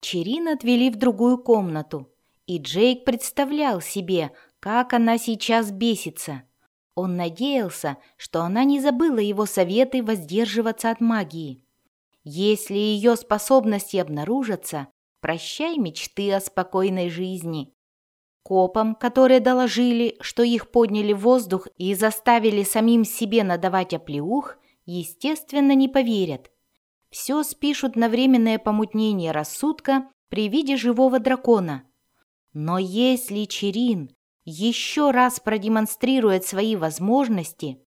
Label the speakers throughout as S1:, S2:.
S1: Черин отвели в другую комнату, и Джейк представлял себе, как она сейчас бесится. Он надеялся, что она не забыла его советы воздерживаться от магии. Если ее способности обнаружатся, прощай мечты о спокойной жизни. Копам, которые доложили, что их подняли в воздух и заставили самим себе надавать оплеух, естественно, не поверят. Все спишут на временное помутнение рассудка при виде живого дракона. Но если Черин еще раз продемонстрирует свои возможности,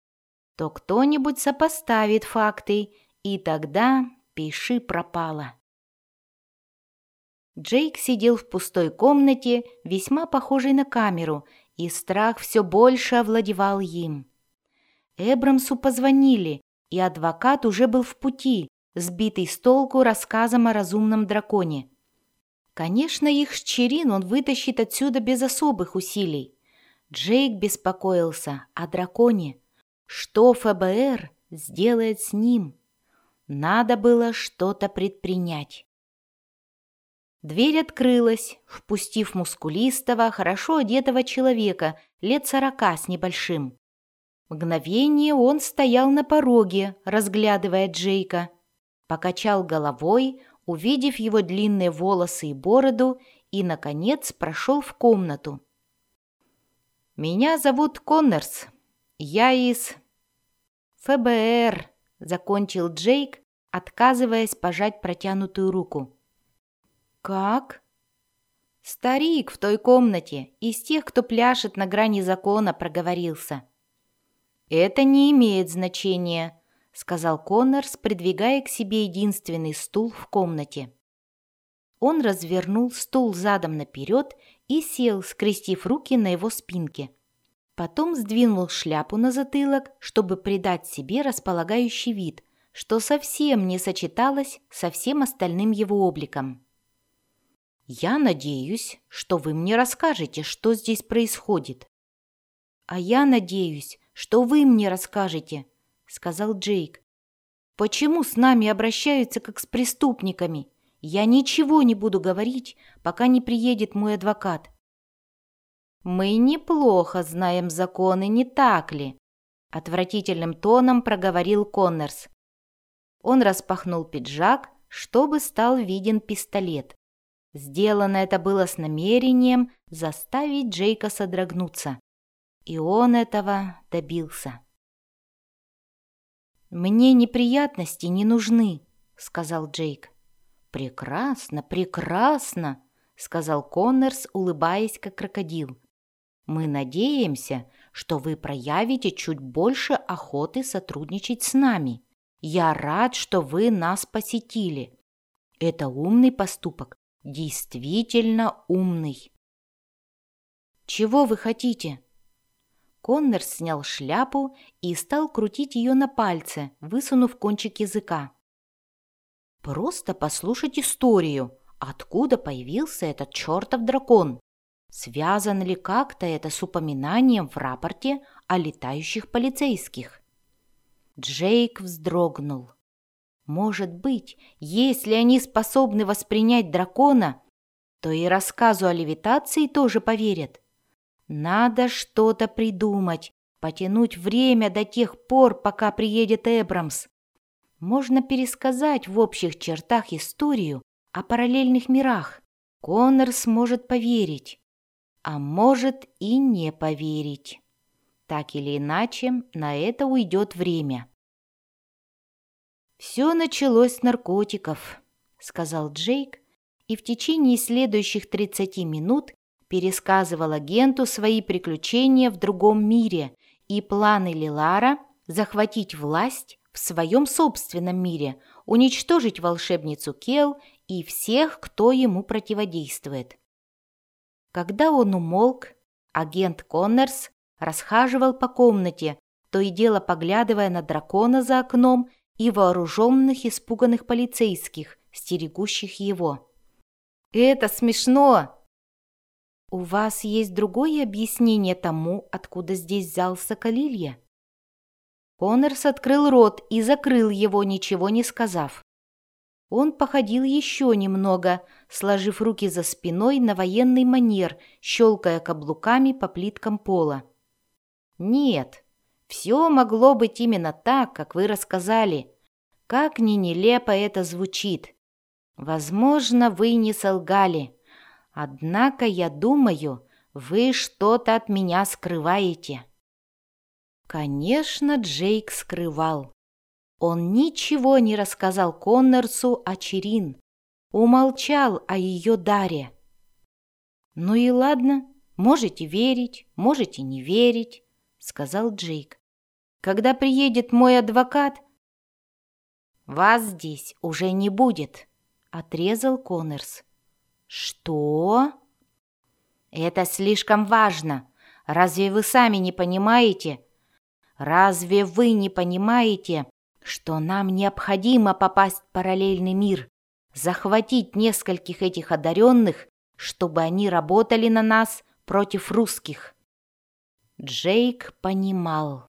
S1: то кто-нибудь сопоставит факты, и тогда пиши пропало. Джейк сидел в пустой комнате, весьма похожей на камеру, и страх все больше овладевал им. Эбрамсу позвонили, и адвокат уже был в пути, сбитый с толку рассказом о разумном драконе. Конечно, их щерин он вытащит отсюда без особых усилий. Джейк беспокоился о драконе. Что ФБР сделает с ним? Надо было что-то предпринять. Дверь открылась, впустив мускулистого, хорошо одетого человека, лет сорока с небольшим. Мгновение он стоял на пороге, разглядывая Джейка. Покачал головой, увидев его длинные волосы и бороду, и, наконец, прошел в комнату. «Меня зовут Коннорс. Я из...» «ФБР», — закончил Джейк, отказываясь пожать протянутую руку. «Как?» «Старик в той комнате, из тех, кто пляшет на грани закона, проговорился». «Это не имеет значения», — сказал Коннорс, придвигая к себе единственный стул в комнате. Он развернул стул задом наперед и сел, скрестив руки на его спинке. Потом сдвинул шляпу на затылок, чтобы придать себе располагающий вид, что совсем не сочеталось со всем остальным его обликом. «Я надеюсь, что вы мне расскажете, что здесь происходит». «А я надеюсь, что вы мне расскажете», — сказал Джейк. «Почему с нами обращаются как с преступниками? Я ничего не буду говорить, пока не приедет мой адвокат». «Мы неплохо знаем законы, не так ли?» — отвратительным тоном проговорил Коннорс. Он распахнул пиджак, чтобы стал виден пистолет. Сделано это было с намерением заставить Джейка содрогнуться. И он этого добился. «Мне неприятности не нужны», — сказал Джейк. «Прекрасно, прекрасно», — сказал Коннорс, улыбаясь как крокодил. «Мы надеемся, что вы проявите чуть больше охоты сотрудничать с нами. Я рад, что вы нас посетили. Это умный поступок, действительно умный. «Чего вы хотите?» Коннор снял шляпу и стал крутить ее на пальце, высунув кончик языка. «Просто послушать историю, откуда появился этот чертов дракон. Связано ли как-то это с упоминанием в рапорте о летающих полицейских?» Джейк вздрогнул. Может быть, если они способны воспринять дракона, то и рассказу о левитации тоже поверят. Надо что-то придумать, потянуть время до тех пор, пока приедет Эбрамс. Можно пересказать в общих чертах историю о параллельных мирах. Коннор сможет поверить, а может и не поверить. Так или иначе, на это уйдет время. «Все началось с наркотиков», — сказал Джейк, и в течение следующих 30 минут пересказывал агенту свои приключения в другом мире и планы Лилара захватить власть в своем собственном мире, уничтожить волшебницу Кел и всех, кто ему противодействует. Когда он умолк, агент Коннорс расхаживал по комнате, то и дело поглядывая на дракона за окном и вооруженных испуганных полицейских, стерегущих его. «Это смешно!» «У вас есть другое объяснение тому, откуда здесь взялся Калилья?» Коннорс открыл рот и закрыл его, ничего не сказав. Он походил еще немного, сложив руки за спиной на военный манер, щелкая каблуками по плиткам пола. «Нет, все могло быть именно так, как вы рассказали. Как ни нелепо это звучит. Возможно, вы не солгали. Однако, я думаю, вы что-то от меня скрываете». Конечно, Джейк скрывал. Он ничего не рассказал Коннорсу о Черин, умолчал о ее даре. «Ну и ладно, можете верить, можете не верить», — сказал Джейк. «Когда приедет мой адвокат...» «Вас здесь уже не будет», — отрезал Коннорс. «Что?» «Это слишком важно. Разве вы сами не понимаете?» «Разве вы не понимаете, что нам необходимо попасть в параллельный мир, захватить нескольких этих одаренных, чтобы они работали на нас против русских. Джейк понимал.